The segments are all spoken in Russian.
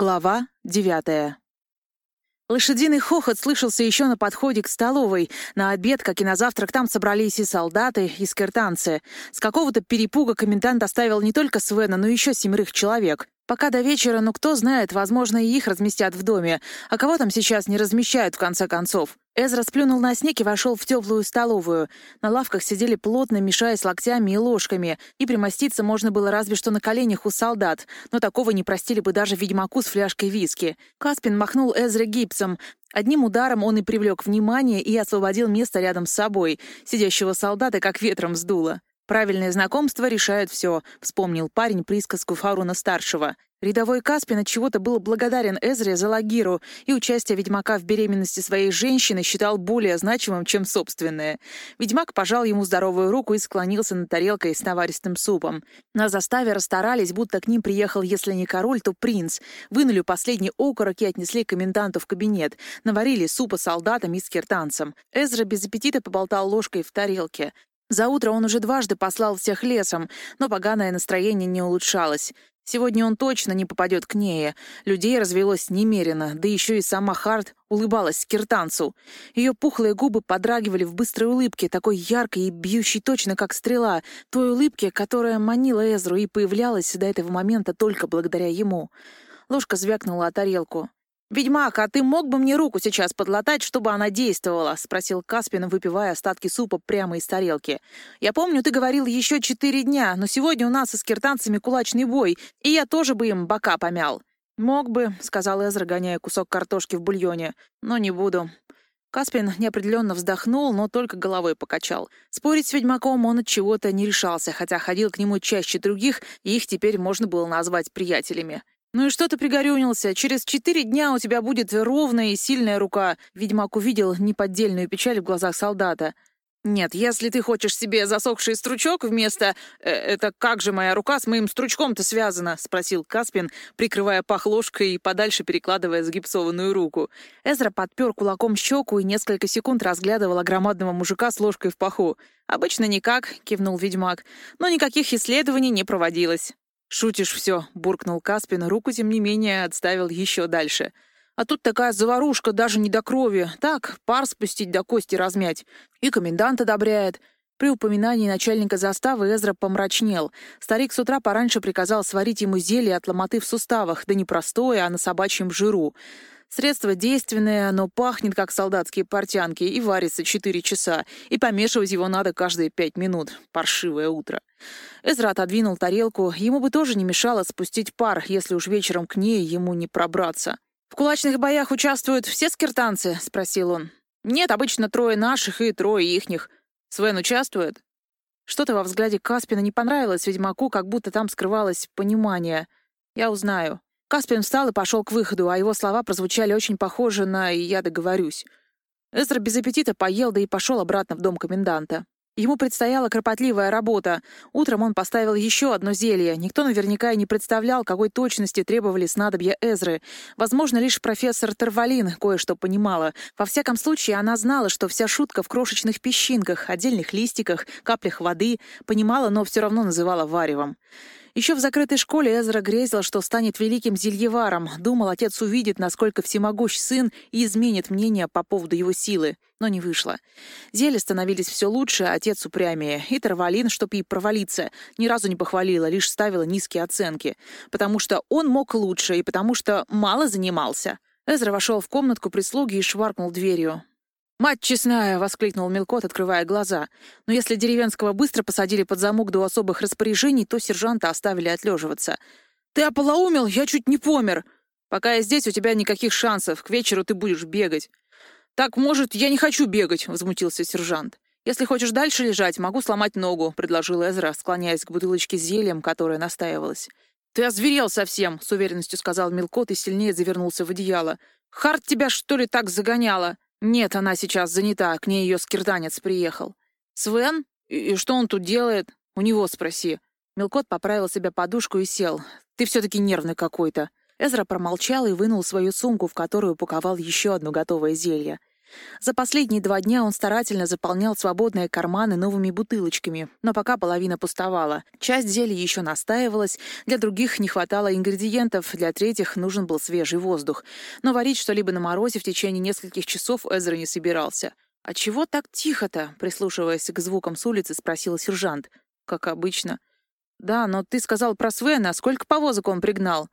Глава девятая. Лошадиный хохот слышался еще на подходе к столовой. На обед, как и на завтрак, там собрались и солдаты, и скиртанцы. С какого-то перепуга комендант оставил не только Свена, но еще семерых человек. Пока до вечера, ну кто знает, возможно, и их разместят в доме. А кого там сейчас не размещают, в конце концов? Эзра сплюнул на снег и вошел в теплую столовую. На лавках сидели плотно, мешаясь локтями и ложками, и примоститься можно было разве что на коленях у солдат, но такого не простили бы даже ведьмаку с фляжкой виски. Каспин махнул Эзре гипсом. Одним ударом он и привлек внимание и освободил место рядом с собой. Сидящего солдата как ветром сдуло. «Правильное знакомство решает все», — вспомнил парень присказку Фаруна-старшего. Рядовой Каспин от чего-то был благодарен Эзре за Лагиру и участие ведьмака в беременности своей женщины считал более значимым, чем собственное. Ведьмак пожал ему здоровую руку и склонился над тарелкой с наваристым супом. На заставе расстарались, будто к ним приехал, если не король, то принц. Вынули последний окорок и отнесли коменданту в кабинет. Наварили супа солдатам и скиртанцам. Эзра без аппетита поболтал ложкой в тарелке. За утро он уже дважды послал всех лесом, но поганое настроение не улучшалось. Сегодня он точно не попадет к ней. Людей развелось немерено, да еще и сама Харт улыбалась киртанцу. Ее пухлые губы подрагивали в быстрой улыбке, такой яркой и бьющей точно, как стрела, той улыбке, которая манила Эзру и появлялась до этого момента только благодаря ему. Ложка звякнула о тарелку. «Ведьмак, а ты мог бы мне руку сейчас подлатать, чтобы она действовала?» — спросил Каспин, выпивая остатки супа прямо из тарелки. «Я помню, ты говорил еще четыре дня, но сегодня у нас с киртанцами кулачный бой, и я тоже бы им бока помял». «Мог бы», — сказал Эзра, гоняя кусок картошки в бульоне, — «но не буду». Каспин неопределенно вздохнул, но только головой покачал. Спорить с ведьмаком он от чего-то не решался, хотя ходил к нему чаще других, и их теперь можно было назвать приятелями. «Ну и что ты пригорюнился? Через четыре дня у тебя будет ровная и сильная рука». Ведьмак увидел неподдельную печаль в глазах солдата. «Нет, если ты хочешь себе засохший стручок вместо... Э, это как же моя рука с моим стручком-то связана?» — спросил Каспин, прикрывая пах ложкой и подальше перекладывая загипсованную руку. Эзра подпер кулаком щеку и несколько секунд разглядывал громадного мужика с ложкой в паху. «Обычно никак», — кивнул ведьмак, — «но никаких исследований не проводилось». «Шутишь все», — буркнул Каспин, руку, тем не менее, отставил еще дальше. «А тут такая заварушка, даже не до крови. Так, пар спустить до кости размять. И комендант одобряет». При упоминании начальника заставы Эзра помрачнел. Старик с утра пораньше приказал сварить ему зелье от ломоты в суставах, да не простое, а на собачьем жиру. Средство действенное, оно пахнет, как солдатские портянки, и варится четыре часа, и помешивать его надо каждые пять минут. Паршивое утро. Эзра отодвинул тарелку. Ему бы тоже не мешало спустить пар, если уж вечером к ней ему не пробраться. «В кулачных боях участвуют все скиртанцы?» — спросил он. «Нет, обычно трое наших и трое ихних. Свен участвует?» Что-то во взгляде Каспина не понравилось ведьмаку, как будто там скрывалось понимание. «Я узнаю». Каспин встал и пошел к выходу, а его слова прозвучали очень похоже на «я договорюсь». Эстер без аппетита поел, да и пошел обратно в дом коменданта. Ему предстояла кропотливая работа. Утром он поставил еще одно зелье. Никто наверняка и не представлял, какой точности требовали снадобья Эзры. Возможно, лишь профессор Тарвалин кое-что понимала. Во всяком случае, она знала, что вся шутка в крошечных песчинках, отдельных листиках, каплях воды. Понимала, но все равно называла варевом. Еще в закрытой школе Эзра грезил, что станет великим зельеваром. Думал, отец увидит, насколько всемогущ сын и изменит мнение по поводу его силы. Но не вышло. Зелья становились все лучше, а отец упрямее. И Тарвалин, чтоб ей провалиться, ни разу не похвалила, лишь ставила низкие оценки. Потому что он мог лучше и потому что мало занимался. Эзра вошел в комнатку прислуги и шваркнул дверью. «Мать честная!» — воскликнул Мелкот, открывая глаза. «Но если деревенского быстро посадили под замок до особых распоряжений, то сержанта оставили отлеживаться. Ты ополоумел? Я чуть не помер! Пока я здесь, у тебя никаких шансов. К вечеру ты будешь бегать». «Так, может, я не хочу бегать?» — возмутился сержант. «Если хочешь дальше лежать, могу сломать ногу», — предложил Эзра, склоняясь к бутылочке с зельем, которая настаивалась. «Ты озверел совсем», — с уверенностью сказал Мелкот и сильнее завернулся в одеяло. «Харт тебя, что ли, так загоняла?» «Нет, она сейчас занята, к ней ее скиртанец приехал». «Свен? И что он тут делает? У него спроси». Мелкот поправил себе подушку и сел. «Ты все-таки нервный какой-то». Эзра промолчал и вынул свою сумку, в которую упаковал еще одно готовое зелье. За последние два дня он старательно заполнял свободные карманы новыми бутылочками, но пока половина пустовала. Часть зелий еще настаивалась, для других не хватало ингредиентов, для третьих нужен был свежий воздух. Но варить что-либо на морозе в течение нескольких часов Эзра не собирался. «А чего так тихо-то?» — прислушиваясь к звукам с улицы, спросил сержант. «Как обычно». «Да, но ты сказал про Свена. Сколько повозок он пригнал?»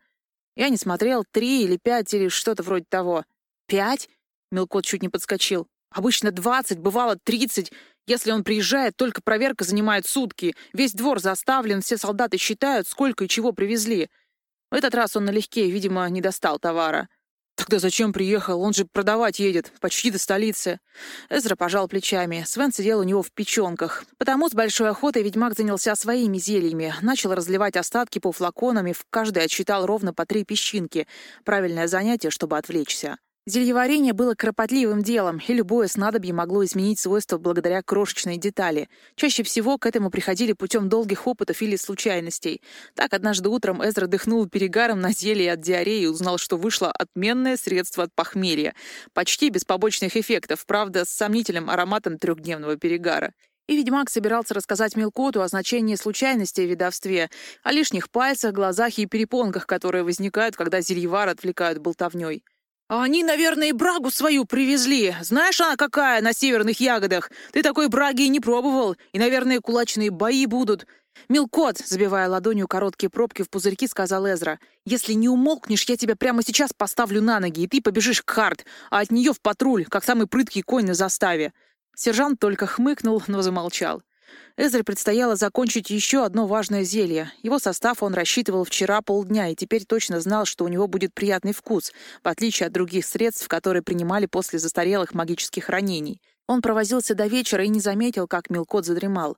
«Я не смотрел. Три или пять или что-то вроде того». «Пять?» — Мелкот чуть не подскочил. «Обычно двадцать, бывало тридцать. Если он приезжает, только проверка занимает сутки. Весь двор заставлен, все солдаты считают, сколько и чего привезли. В этот раз он налегке, видимо, не достал товара». «Тогда зачем приехал? Он же продавать едет, почти до столицы». Эзра пожал плечами. Свен сидел у него в печенках. Потому с большой охотой ведьмак занялся своими зельями. Начал разливать остатки по флаконам и в каждой отсчитал ровно по три песчинки. Правильное занятие, чтобы отвлечься. Зельеварение было кропотливым делом, и любое снадобье могло изменить свойства благодаря крошечной детали. Чаще всего к этому приходили путем долгих опытов или случайностей. Так, однажды утром Эзра дыхнул перегаром на зелье от диареи и узнал, что вышло отменное средство от похмелья. Почти без побочных эффектов, правда, с сомнительным ароматом трехдневного перегара. И ведьмак собирался рассказать Мелкоту о значении случайности в ведовстве, о лишних пальцах, глазах и перепонках, которые возникают, когда зельевар отвлекают болтовней. А они, наверное, и брагу свою привезли. Знаешь, она какая на северных ягодах? Ты такой браги и не пробовал. И, наверное, кулачные бои будут. «Милкот!» — забивая ладонью короткие пробки в пузырьки, сказал Эзра. «Если не умолкнешь, я тебя прямо сейчас поставлю на ноги, и ты побежишь к Харт, а от нее в патруль, как самый прыткий конь на заставе». Сержант только хмыкнул, но замолчал. Эзре предстояло закончить еще одно важное зелье. Его состав он рассчитывал вчера полдня и теперь точно знал, что у него будет приятный вкус, в отличие от других средств, которые принимали после застарелых магических ранений. Он провозился до вечера и не заметил, как Мелкот задремал.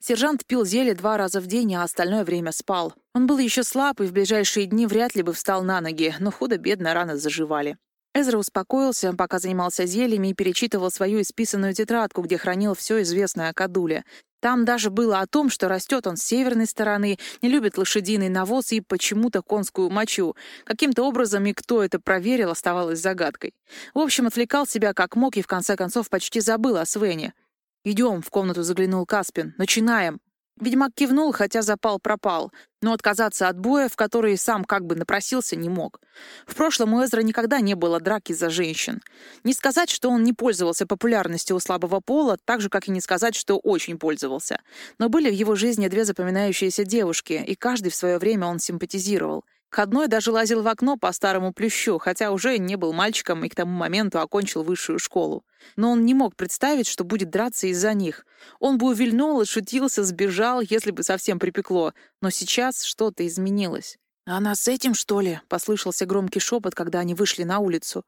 Сержант пил зелье два раза в день, а остальное время спал. Он был еще слаб и в ближайшие дни вряд ли бы встал на ноги, но худо-бедно раны заживали. Эзра успокоился, пока занимался зельями и перечитывал свою исписанную тетрадку, где хранил все известное о Кадуле. Там даже было о том, что растет он с северной стороны, не любит лошадиный навоз и почему-то конскую мочу. Каким-то образом и кто это проверил, оставалось загадкой. В общем, отвлекал себя как мог и в конце концов почти забыл о Свене. «Идем», — в комнату заглянул Каспин. «Начинаем». Ведьмак кивнул, хотя запал пропал, но отказаться от боя, в который сам как бы напросился, не мог. В прошлом у Эзра никогда не было драки за женщин. Не сказать, что он не пользовался популярностью у слабого пола, так же, как и не сказать, что очень пользовался. Но были в его жизни две запоминающиеся девушки, и каждый в свое время он симпатизировал — к одной даже лазил в окно по старому плющу, хотя уже не был мальчиком и к тому моменту окончил высшую школу. Но он не мог представить, что будет драться из-за них. Он бы увильнул, шутился, сбежал, если бы совсем припекло. Но сейчас что-то изменилось. «Она с этим, что ли?» — послышался громкий шепот, когда они вышли на улицу.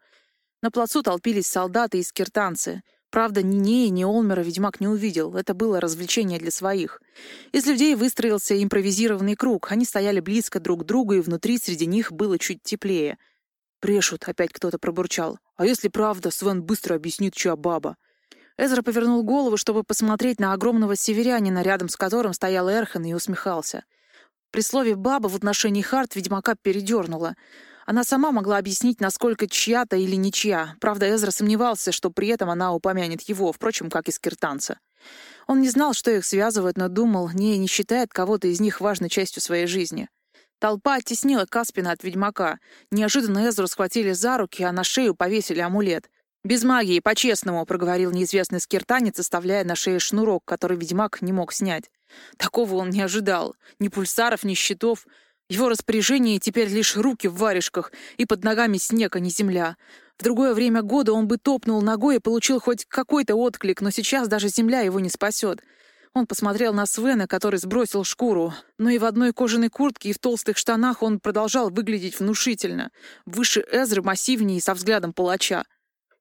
На плацу толпились солдаты и скиртанцы — Правда, ни Неи, ни Олмера ведьмак не увидел. Это было развлечение для своих. Из людей выстроился импровизированный круг. Они стояли близко друг к другу, и внутри среди них было чуть теплее. «Брешут», — опять кто-то пробурчал. «А если правда, Свен быстро объяснит, чья баба». Эзра повернул голову, чтобы посмотреть на огромного северянина, рядом с которым стоял Эрхан, и усмехался. При слове «баба» в отношении Харт ведьмака передернула. Она сама могла объяснить, насколько чья-то или ничья. Правда, Эзра сомневался, что при этом она упомянет его, впрочем, как и скиртанца. Он не знал, что их связывает, но думал, не, не считает кого-то из них важной частью своей жизни. Толпа оттеснила Каспина от ведьмака. Неожиданно Эзру схватили за руки, а на шею повесили амулет. «Без магии, по-честному», — проговорил неизвестный скиртанец, оставляя на шее шнурок, который ведьмак не мог снять. Такого он не ожидал. Ни пульсаров, ни щитов его распоряжении теперь лишь руки в варежках, и под ногами снег, а не земля. В другое время года он бы топнул ногой и получил хоть какой-то отклик, но сейчас даже земля его не спасет. Он посмотрел на Свена, который сбросил шкуру, но и в одной кожаной куртке и в толстых штанах он продолжал выглядеть внушительно, выше Эзры, массивнее и со взглядом палача.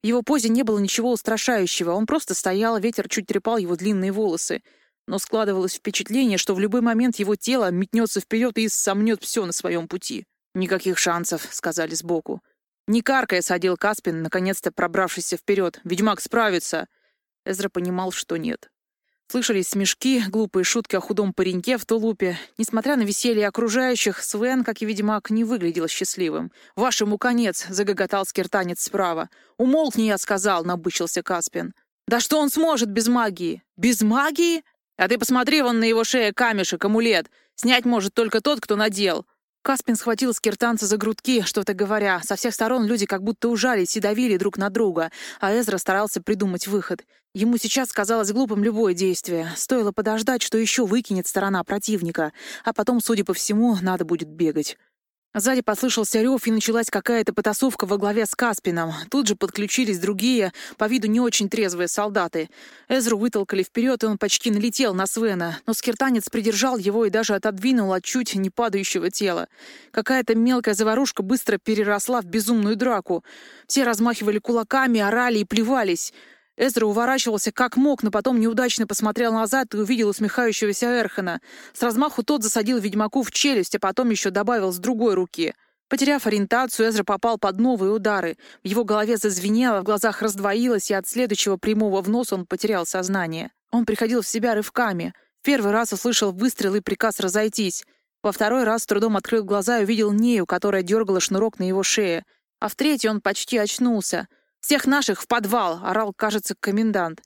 В его позе не было ничего устрашающего, он просто стоял, ветер чуть трепал его длинные волосы — но складывалось впечатление, что в любой момент его тело метнется вперед и сомнет все на своем пути. «Никаких шансов», — сказали сбоку. «Не каркая», — садил Каспин, наконец-то пробравшийся вперед. «Ведьмак справится». Эзра понимал, что нет. Слышались смешки, глупые шутки о худом пареньке в тулупе. Несмотря на веселье окружающих, Свен, как и ведьмак, не выглядел счастливым. «Вашему конец!» — загоготал скиртанец справа. «Умолкни, я сказал!» — набычился Каспин. «Да что он сможет без магии?» «Без магии?» «А ты посмотри вон на его шее камешек, амулет. Снять может только тот, кто надел». Каспин схватил скиртанца за грудки, что-то говоря. Со всех сторон люди как будто ужались и давили друг на друга, а Эзра старался придумать выход. Ему сейчас казалось глупым любое действие. Стоило подождать, что еще выкинет сторона противника, а потом, судя по всему, надо будет бегать. Сзади послышался рев, и началась какая-то потасовка во главе с Каспином. Тут же подключились другие, по виду не очень трезвые солдаты. Эзру вытолкали вперед, и он почти налетел на Свена, но скиртанец придержал его и даже отодвинул от чуть не падающего тела. Какая-то мелкая заварушка быстро переросла в безумную драку. Все размахивали кулаками, орали и плевались. Эзра уворачивался как мог, но потом неудачно посмотрел назад и увидел усмехающегося Эрхана. С размаху тот засадил ведьмаку в челюсть, а потом еще добавил с другой руки. Потеряв ориентацию, Эзра попал под новые удары. В его голове зазвенело, в глазах раздвоилось, и от следующего прямого в нос он потерял сознание. Он приходил в себя рывками. В первый раз услышал выстрел и приказ разойтись. Во второй раз с трудом открыл глаза и увидел Нею, которая дергала шнурок на его шее. А в третий он почти очнулся — «Всех наших в подвал!» — орал, кажется, комендант.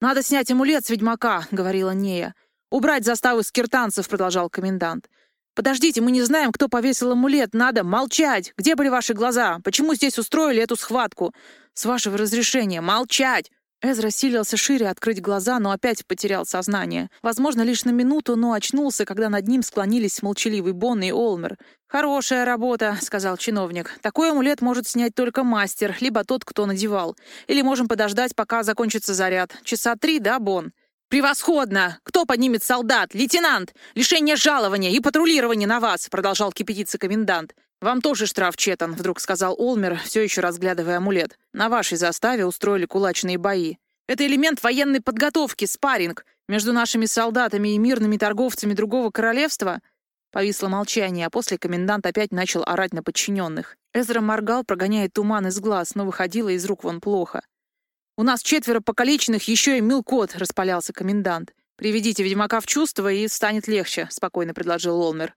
«Надо снять амулет с ведьмака!» — говорила Нея. «Убрать заставы скиртанцев!» — продолжал комендант. «Подождите, мы не знаем, кто повесил амулет. Надо молчать! Где были ваши глаза? Почему здесь устроили эту схватку? С вашего разрешения молчать!» Эзра силился шире открыть глаза, но опять потерял сознание. Возможно, лишь на минуту, но очнулся, когда над ним склонились молчаливый Бонн и Олмер. «Хорошая работа», — сказал чиновник. «Такой амулет может снять только мастер, либо тот, кто надевал. Или можем подождать, пока закончится заряд. Часа три, да, Бон? «Превосходно! Кто поднимет солдат? Лейтенант! Лишение жалования и патрулирование на вас!» — продолжал кипятиться комендант. «Вам тоже штраф, Четан», — вдруг сказал Олмер, все еще разглядывая амулет. «На вашей заставе устроили кулачные бои. Это элемент военной подготовки, спарринг. Между нашими солдатами и мирными торговцами другого королевства...» Повисло молчание, а после комендант опять начал орать на подчиненных. Эзра моргал, прогоняя туман из глаз, но выходило из рук вон плохо. «У нас четверо покалеченных, еще и милкот», — распалялся комендант. «Приведите ведьмака в чувство, и станет легче», — спокойно предложил Олмер.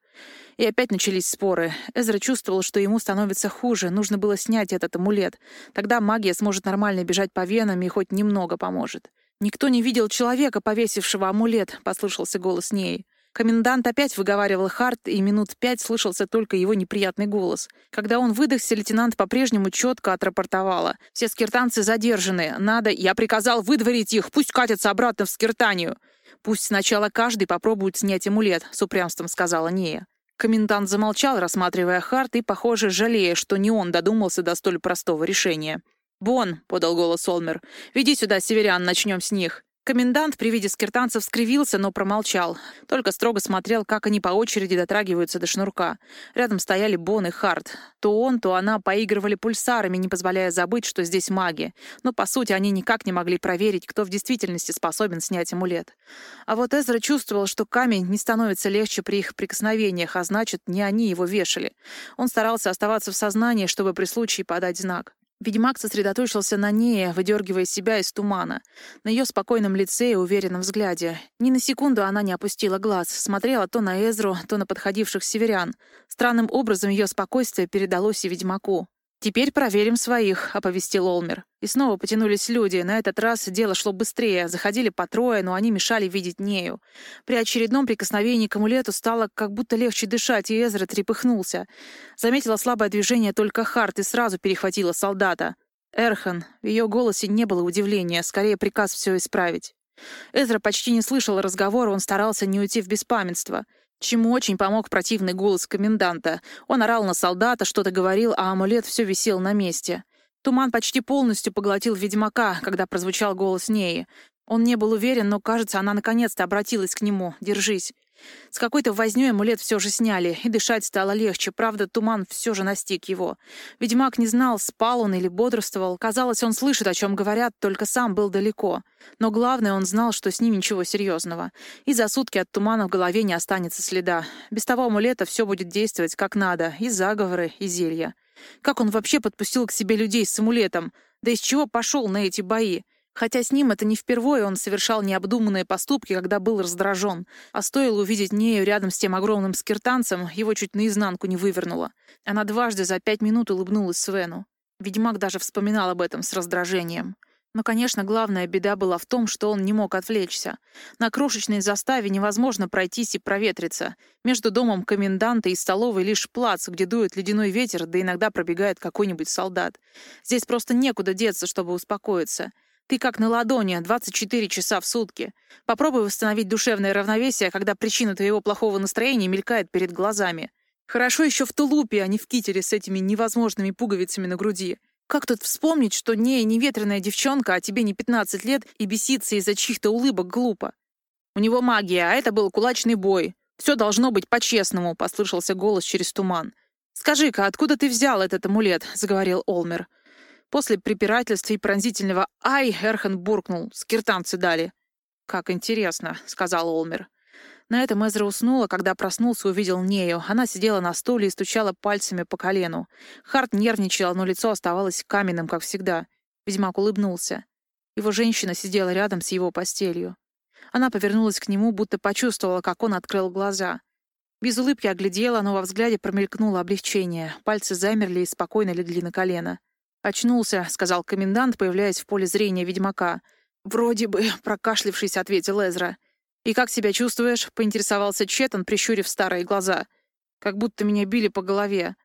И опять начались споры. Эзра чувствовал, что ему становится хуже, нужно было снять этот амулет. Тогда магия сможет нормально бежать по венам и хоть немного поможет. «Никто не видел человека, повесившего амулет», — послышался голос Ней. Комендант опять выговаривал Харт, и минут пять слышался только его неприятный голос. Когда он выдохся, лейтенант по-прежнему четко отрапортовала. «Все скиртанцы задержаны. Надо... Я приказал выдворить их. Пусть катятся обратно в скиртанию». «Пусть сначала каждый попробует снять амулет», — с упрямством сказала Нея. Комендант замолчал, рассматривая Харт и, похоже, жалея, что не он додумался до столь простого решения. «Бон», — подал голос Олмер, — «веди сюда северян, начнем с них». Комендант при виде скиртанцев скривился, но промолчал. Только строго смотрел, как они по очереди дотрагиваются до шнурка. Рядом стояли Бон и Харт. То он, то она поигрывали пульсарами, не позволяя забыть, что здесь маги. Но, по сути, они никак не могли проверить, кто в действительности способен снять амулет. А вот Эзра чувствовал, что камень не становится легче при их прикосновениях, а значит, не они его вешали. Он старался оставаться в сознании, чтобы при случае подать знак. Ведьмак сосредоточился на ней, выдергивая себя из тумана. На ее спокойном лице и уверенном взгляде. Ни на секунду она не опустила глаз, смотрела то на Эзру, то на подходивших северян. Странным образом ее спокойствие передалось и ведьмаку. «Теперь проверим своих», — оповестил Олмер. И снова потянулись люди. На этот раз дело шло быстрее. Заходили по трое, но они мешали видеть Нею. При очередном прикосновении к амулету стало как будто легче дышать, и Эзра трепыхнулся. Заметила слабое движение только Харт и сразу перехватила солдата. Эрхан. В ее голосе не было удивления, скорее приказ все исправить. Эзра почти не слышал разговора, он старался не уйти в беспамятство. Чему очень помог противный голос коменданта. Он орал на солдата, что-то говорил, а амулет все висел на месте. Туман почти полностью поглотил ведьмака, когда прозвучал голос Неи. Он не был уверен, но, кажется, она наконец-то обратилась к нему. «Держись». С какой-то вознёй амулет все же сняли, и дышать стало легче. Правда, туман все же настиг его. Ведьмак не знал, спал он или бодрствовал. Казалось, он слышит, о чем говорят, только сам был далеко. Но главное, он знал, что с ним ничего серьезного. И за сутки от тумана в голове не останется следа. Без того амулета все будет действовать как надо. И заговоры, и зелья. Как он вообще подпустил к себе людей с амулетом? Да из чего пошел на эти бои? Хотя с ним это не впервые, он совершал необдуманные поступки, когда был раздражен. А стоило увидеть Нею рядом с тем огромным скиртанцем, его чуть наизнанку не вывернуло. Она дважды за пять минут улыбнулась Свену. Ведьмак даже вспоминал об этом с раздражением. Но, конечно, главная беда была в том, что он не мог отвлечься. На крошечной заставе невозможно пройтись и проветриться. Между домом коменданта и столовой лишь плац, где дует ледяной ветер, да иногда пробегает какой-нибудь солдат. Здесь просто некуда деться, чтобы успокоиться. Ты как на ладони, 24 часа в сутки. Попробуй восстановить душевное равновесие, когда причина твоего плохого настроения мелькает перед глазами. Хорошо еще в тулупе, а не в китере с этими невозможными пуговицами на груди. Как тут вспомнить, что не неветреная девчонка, а тебе не 15 лет, и беситься из-за чьих-то улыбок глупо? У него магия, а это был кулачный бой. Все должно быть по-честному, — послышался голос через туман. «Скажи-ка, откуда ты взял этот амулет?» — заговорил Олмер. После препирательства и пронзительного «Ай!» Эрхан буркнул. «Скиртанцы дали». «Как интересно», — сказал Олмер. На этом Эзра уснула, когда проснулся и увидел Нею. Она сидела на стуле и стучала пальцами по колену. Харт нервничал, но лицо оставалось каменным, как всегда. Ведьмак улыбнулся. Его женщина сидела рядом с его постелью. Она повернулась к нему, будто почувствовала, как он открыл глаза. Без улыбки оглядела, но во взгляде промелькнуло облегчение. Пальцы замерли и спокойно легли на колено. «Очнулся», — сказал комендант, появляясь в поле зрения ведьмака. «Вроде бы», — прокашлившись, ответил Эзра. «И как себя чувствуешь?» — поинтересовался Четан, прищурив старые глаза. «Как будто меня били по голове».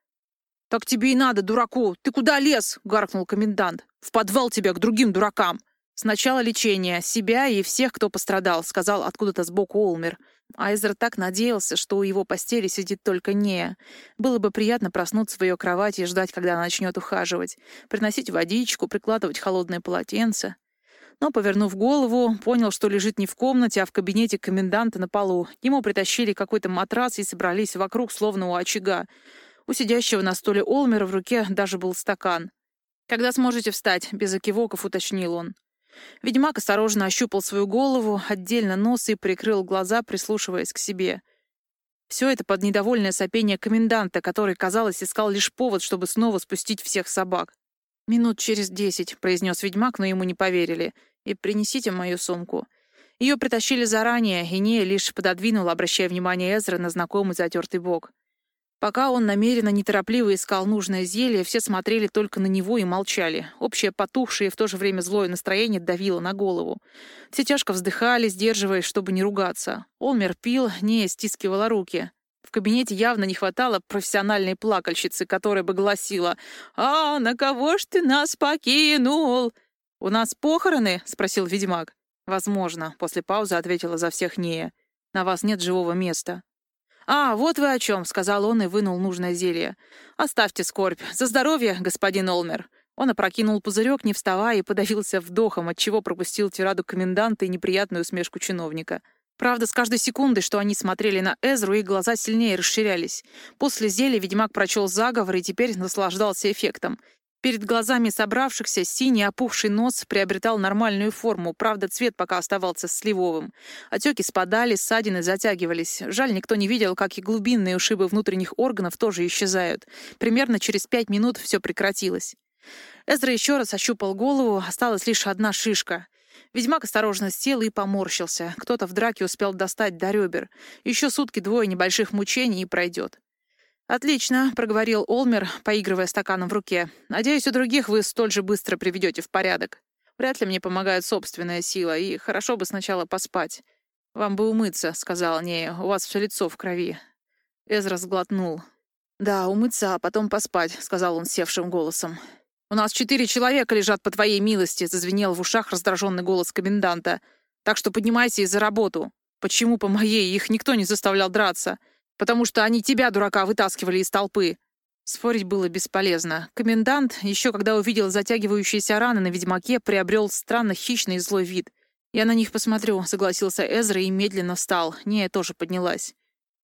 «Так тебе и надо, дураку! Ты куда лез?» — гаркнул комендант. «В подвал тебя к другим дуракам!» «Сначала лечение. Себя и всех, кто пострадал», — сказал откуда-то сбоку Олмер. Айзер так надеялся, что у его постели сидит только Нея. Было бы приятно проснуться в ее кровати и ждать, когда она начнет ухаживать. Приносить водичку, прикладывать холодное полотенце но, повернув голову, понял, что лежит не в комнате, а в кабинете коменданта на полу. Ему притащили какой-то матрас и собрались вокруг, словно у очага. У сидящего на столе Олмера в руке даже был стакан. «Когда сможете встать?» — без окивоков уточнил он. Ведьмак осторожно ощупал свою голову, отдельно нос и прикрыл глаза, прислушиваясь к себе. Все это под недовольное сопение коменданта, который, казалось, искал лишь повод, чтобы снова спустить всех собак. «Минут через десять», — произнес ведьмак, но ему не поверили — и принесите мою сумку». Ее притащили заранее, и Нея лишь пододвинула, обращая внимание Эзра на знакомый затертый бок. Пока он намеренно неторопливо искал нужное зелье, все смотрели только на него и молчали. Общее потухшее и в то же время злое настроение давило на голову. Все тяжко вздыхали, сдерживаясь, чтобы не ругаться. Олмер пил, Нея стискивала руки. В кабинете явно не хватало профессиональной плакальщицы, которая бы гласила «А, на кого ж ты нас покинул?» «У нас похороны?» — спросил ведьмак. «Возможно», — после паузы ответила за всех Нея. «На вас нет живого места». «А, вот вы о чем», — сказал он и вынул нужное зелье. «Оставьте скорбь. За здоровье, господин Олмер». Он опрокинул пузырек, не вставая, и подавился вдохом, отчего пропустил тираду коменданта и неприятную усмешку чиновника. Правда, с каждой секундой, что они смотрели на Эзру, их глаза сильнее расширялись. После зелья ведьмак прочел заговор и теперь наслаждался эффектом. Перед глазами собравшихся синий опухший нос приобретал нормальную форму, правда, цвет пока оставался сливовым. Отеки спадали, ссадины затягивались. Жаль, никто не видел, как и глубинные ушибы внутренних органов тоже исчезают. Примерно через пять минут все прекратилось. Эзра еще раз ощупал голову, осталась лишь одна шишка. Ведьмак осторожно сел и поморщился. Кто-то в драке успел достать до ребер. Еще сутки-двое небольших мучений и пройдет. «Отлично», — проговорил Олмер, поигрывая стаканом в руке. «Надеюсь, у других вы столь же быстро приведете в порядок. Вряд ли мне помогает собственная сила, и хорошо бы сначала поспать. Вам бы умыться», — сказала Нея. «У вас все лицо в крови». Эзра сглотнул. «Да, умыться, а потом поспать», — сказал он севшим голосом. «У нас четыре человека лежат по твоей милости», — зазвенел в ушах раздраженный голос коменданта. «Так что поднимайся и за работу. Почему по моей? Их никто не заставлял драться потому что они тебя, дурака, вытаскивали из толпы». Спорить было бесполезно. Комендант, еще когда увидел затягивающиеся раны на ведьмаке, приобрел странно хищный и злой вид. «Я на них посмотрю», — согласился Эзра и медленно встал. Нея тоже поднялась.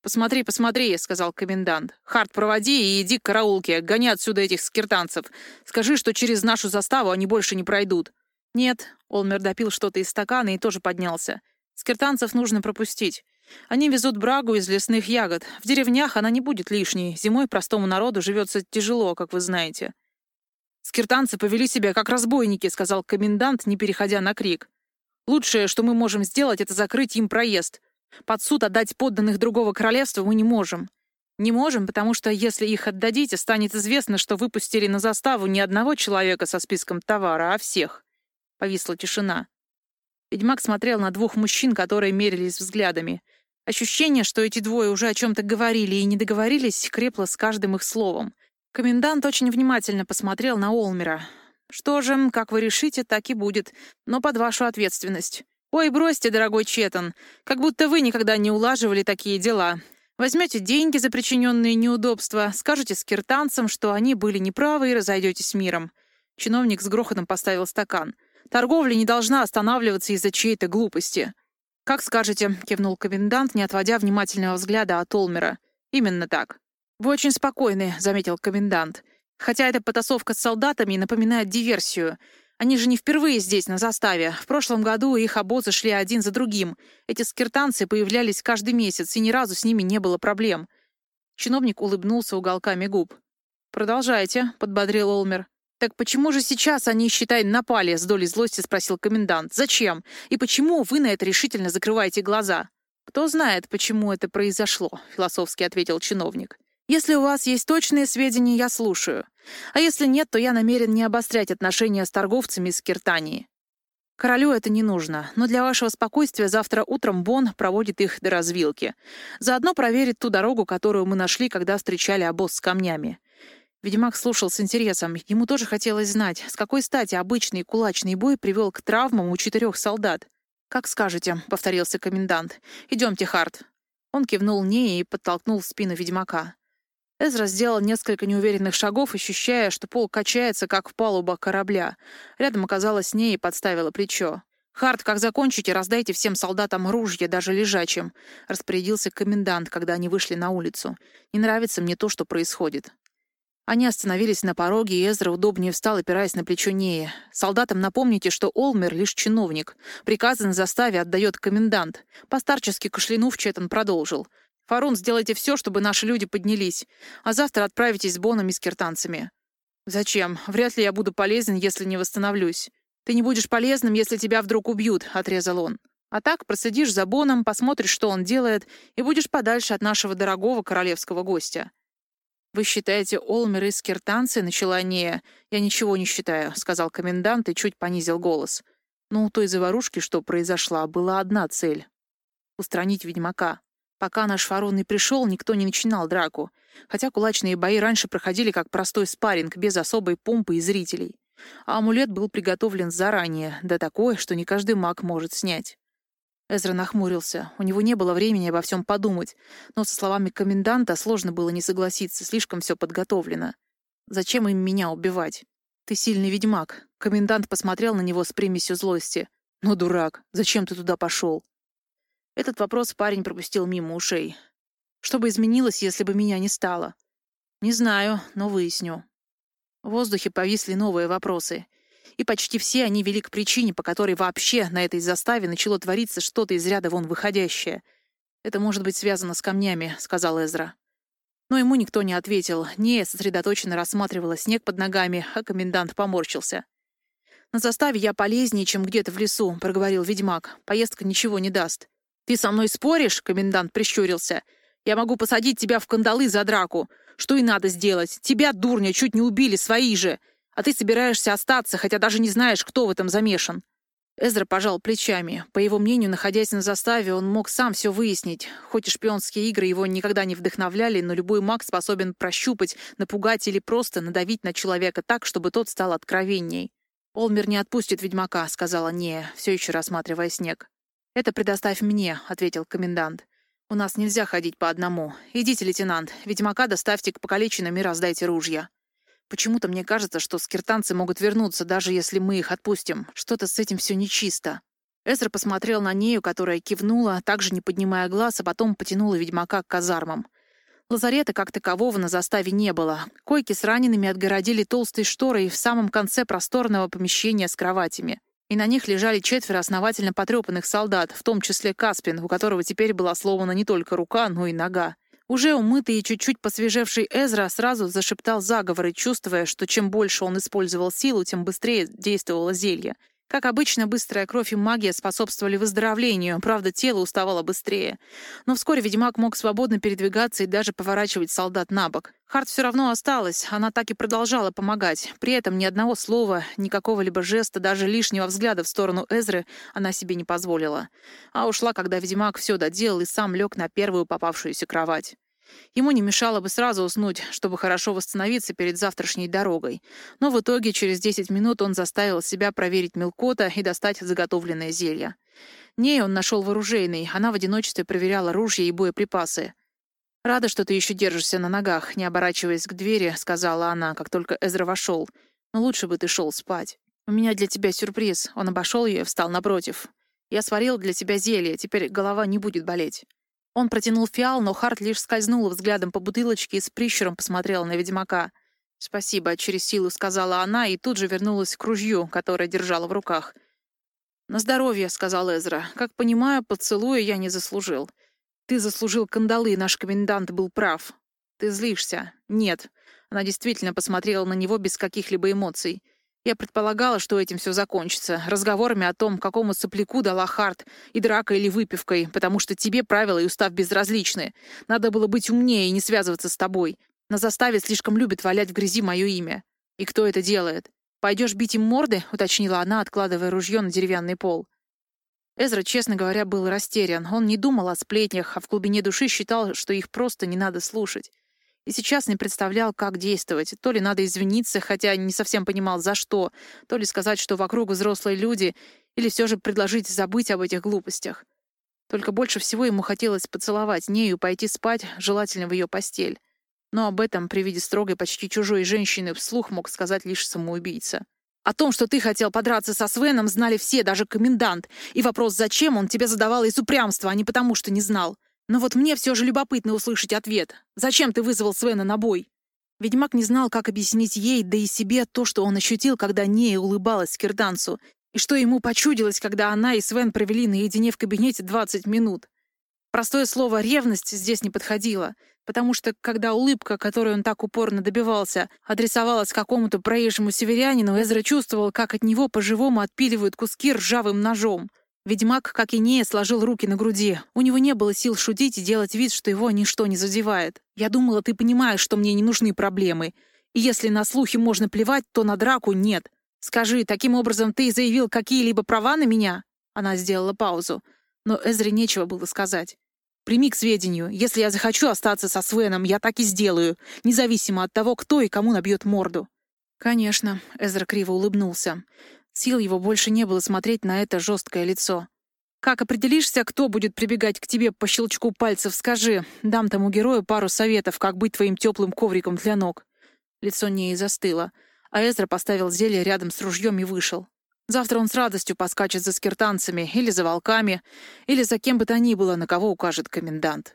«Посмотри, посмотри», — сказал комендант. «Харт, проводи и иди к караулке. Гони отсюда этих скиртанцев. Скажи, что через нашу заставу они больше не пройдут». «Нет», — Олмер допил что-то из стакана и тоже поднялся. «Скиртанцев нужно пропустить. Они везут брагу из лесных ягод. В деревнях она не будет лишней. Зимой простому народу живется тяжело, как вы знаете. «Скиртанцы повели себя как разбойники», — сказал комендант, не переходя на крик. «Лучшее, что мы можем сделать, это закрыть им проезд. Под суд отдать подданных другого королевства мы не можем. Не можем, потому что если их отдадите, станет известно, что выпустили на заставу не одного человека со списком товара, а всех. Повисла тишина. Ведьмак смотрел на двух мужчин, которые мерились взглядами. Ощущение, что эти двое уже о чем-то говорили и не договорились, крепло с каждым их словом. Комендант очень внимательно посмотрел на Олмера. «Что же, как вы решите, так и будет, но под вашу ответственность. Ой, бросьте, дорогой Четан, как будто вы никогда не улаживали такие дела. Возьмете деньги за причиненные неудобства, скажете скиртанцам, что они были неправы и разойдетесь миром. Чиновник с грохотом поставил стакан. Торговля не должна останавливаться из-за чьей-то глупости. «Как скажете», — кивнул комендант, не отводя внимательного взгляда от Олмера. «Именно так». «Вы очень спокойны», — заметил комендант. «Хотя эта потасовка с солдатами напоминает диверсию. Они же не впервые здесь, на заставе. В прошлом году их обозы шли один за другим. Эти скиртанцы появлялись каждый месяц, и ни разу с ними не было проблем. Чиновник улыбнулся уголками губ. «Продолжайте», — подбодрил Олмер. «Так почему же сейчас они, считай, напали?» — с долей злости спросил комендант. «Зачем? И почему вы на это решительно закрываете глаза?» «Кто знает, почему это произошло», — философски ответил чиновник. «Если у вас есть точные сведения, я слушаю. А если нет, то я намерен не обострять отношения с торговцами из Киртании. Королю это не нужно, но для вашего спокойствия завтра утром Бон проводит их до развилки. Заодно проверит ту дорогу, которую мы нашли, когда встречали обоз с камнями. Ведьмак слушал с интересом. Ему тоже хотелось знать, с какой стати обычный кулачный бой привел к травмам у четырех солдат. «Как скажете», — повторился комендант. «Идемте, Харт». Он кивнул Нее и подтолкнул в спину ведьмака. Эзра сделал несколько неуверенных шагов, ощущая, что пол качается, как в палуба корабля. Рядом оказалась ней и подставила плечо. «Харт, как закончите, раздайте всем солдатам ружья, даже лежачим», — распорядился комендант, когда они вышли на улицу. «Не нравится мне то, что происходит». Они остановились на пороге, и Эзра удобнее встал, опираясь на плечо Неи. «Солдатам напомните, что Олмер — лишь чиновник. Приказы на заставе отдает комендант». Постарчески кашлянув, Четан продолжил. Фарун, сделайте все, чтобы наши люди поднялись, а завтра отправитесь с Боном и с киртанцами». «Зачем? Вряд ли я буду полезен, если не восстановлюсь. Ты не будешь полезным, если тебя вдруг убьют», — отрезал он. «А так просидишь за Боном, посмотришь, что он делает, и будешь подальше от нашего дорогого королевского гостя». «Вы считаете, Олмер и скиртанцы?» — начала Нея. «Я ничего не считаю», — сказал комендант и чуть понизил голос. Но у той заварушки, что произошла, была одна цель — устранить ведьмака. Пока наш Фарон не пришел, никто не начинал драку, хотя кулачные бои раньше проходили как простой спарринг, без особой помпы и зрителей. А амулет был приготовлен заранее, да такое, что не каждый маг может снять. Эзра нахмурился. У него не было времени обо всем подумать, но со словами коменданта сложно было не согласиться, слишком все подготовлено. «Зачем им меня убивать? Ты сильный ведьмак». Комендант посмотрел на него с примесью злости. «Ну, дурак, зачем ты туда пошел? Этот вопрос парень пропустил мимо ушей. Что бы изменилось, если бы меня не стало? Не знаю, но выясню. В воздухе повисли новые вопросы. И почти все они вели к причине, по которой вообще на этой заставе начало твориться что-то из ряда вон выходящее. «Это может быть связано с камнями», — сказал Эзра. Но ему никто не ответил. Не сосредоточенно рассматривала снег под ногами, а комендант поморщился. «На заставе я полезнее, чем где-то в лесу», — проговорил ведьмак. «Поездка ничего не даст. «Ты со мной споришь?» — комендант прищурился. «Я могу посадить тебя в кандалы за драку. Что и надо сделать. Тебя, дурня, чуть не убили свои же. А ты собираешься остаться, хотя даже не знаешь, кто в этом замешан». Эзра пожал плечами. По его мнению, находясь на заставе, он мог сам все выяснить. Хоть и шпионские игры его никогда не вдохновляли, но любой маг способен прощупать, напугать или просто надавить на человека так, чтобы тот стал откровенней. «Олмер не отпустит ведьмака», — сказала Нея, все еще рассматривая снег. «Это предоставь мне», — ответил комендант. «У нас нельзя ходить по одному. Идите, лейтенант, ведьмака доставьте к покалеченным и раздайте ружья». Почему-то мне кажется, что скиртанцы могут вернуться, даже если мы их отпустим. Что-то с этим все нечисто. Эзра посмотрел на нею, которая кивнула, также не поднимая глаз, а потом потянула ведьмака к казармам. Лазарета как такового на заставе не было. Койки с ранеными отгородили толстой шторой в самом конце просторного помещения с кроватями и на них лежали четверо основательно потрепанных солдат, в том числе Каспин, у которого теперь была сломана не только рука, но и нога. Уже умытый и чуть-чуть посвежевший Эзра сразу зашептал заговоры, чувствуя, что чем больше он использовал силу, тем быстрее действовало зелье. Как обычно, быстрая кровь и магия способствовали выздоровлению, правда, тело уставало быстрее. Но вскоре ведьмак мог свободно передвигаться и даже поворачивать солдат на бок. Харт все равно осталась, она так и продолжала помогать. При этом ни одного слова, никакого либо жеста, даже лишнего взгляда в сторону Эзры она себе не позволила. А ушла, когда ведьмак все доделал и сам лег на первую попавшуюся кровать. Ему не мешало бы сразу уснуть, чтобы хорошо восстановиться перед завтрашней дорогой. Но в итоге через 10 минут он заставил себя проверить мелкота и достать заготовленное зелье. Ней он нашел вооружейный, она в одиночестве проверяла ружья и боеприпасы. «Рада, что ты еще держишься на ногах», — не оборачиваясь к двери, сказала она, как только Эзра вошел. «Но лучше бы ты шел спать. У меня для тебя сюрприз». Он обошел ее и встал напротив. «Я сварил для тебя зелье, теперь голова не будет болеть». Он протянул фиал, но Харт лишь скользнул взглядом по бутылочке и с прищуром посмотрела на ведьмака. «Спасибо», — через силу сказала она и тут же вернулась к ружью, которое держала в руках. «На здоровье», — сказал Эзра. «Как понимаю, поцелуя я не заслужил. Ты заслужил кандалы, наш комендант был прав. Ты злишься?» «Нет». Она действительно посмотрела на него без каких-либо эмоций. Я предполагала, что этим все закончится. Разговорами о том, какому сопляку дала Харт, и дракой или выпивкой, потому что тебе правила и устав безразличны. Надо было быть умнее и не связываться с тобой. На заставе слишком любят валять в грязи мое имя. И кто это делает? Пойдешь бить им морды?» — уточнила она, откладывая ружье на деревянный пол. Эзра, честно говоря, был растерян. Он не думал о сплетнях, а в глубине души считал, что их просто не надо слушать и сейчас не представлял, как действовать. То ли надо извиниться, хотя не совсем понимал, за что, то ли сказать, что вокруг взрослые люди, или все же предложить забыть об этих глупостях. Только больше всего ему хотелось поцеловать нею, пойти спать, желательно в ее постель. Но об этом при виде строгой, почти чужой женщины вслух мог сказать лишь самоубийца. О том, что ты хотел подраться со Свеном, знали все, даже комендант. И вопрос, зачем, он тебе задавал из упрямства, а не потому, что не знал. Но вот мне все же любопытно услышать ответ. Зачем ты вызвал Свена на бой? Ведьмак не знал, как объяснить ей, да и себе, то, что он ощутил, когда Нея улыбалась Кирдансу, и что ему почудилось, когда она и Свен провели наедине в кабинете 20 минут. Простое слово «ревность» здесь не подходило, потому что, когда улыбка, которой он так упорно добивался, адресовалась какому-то проезжему северянину, Эзра чувствовал, как от него по-живому отпиливают куски ржавым ножом. Ведьмак, как и Нея, сложил руки на груди. У него не было сил шутить и делать вид, что его ничто не задевает. «Я думала, ты понимаешь, что мне не нужны проблемы. И если на слухи можно плевать, то на драку нет. Скажи, таким образом ты заявил какие-либо права на меня?» Она сделала паузу. Но Эзре нечего было сказать. «Прими к сведению. Если я захочу остаться со Свеном, я так и сделаю, независимо от того, кто и кому набьет морду». «Конечно», — Эзра криво улыбнулся. Сил его больше не было смотреть на это жесткое лицо. «Как определишься, кто будет прибегать к тебе по щелчку пальцев, скажи. Дам тому герою пару советов, как быть твоим теплым ковриком для ног». Лицо не и застыло, а Эзра поставил зелье рядом с ружьем и вышел. Завтра он с радостью поскачет за скиртанцами или за волками, или за кем бы то ни было, на кого укажет комендант.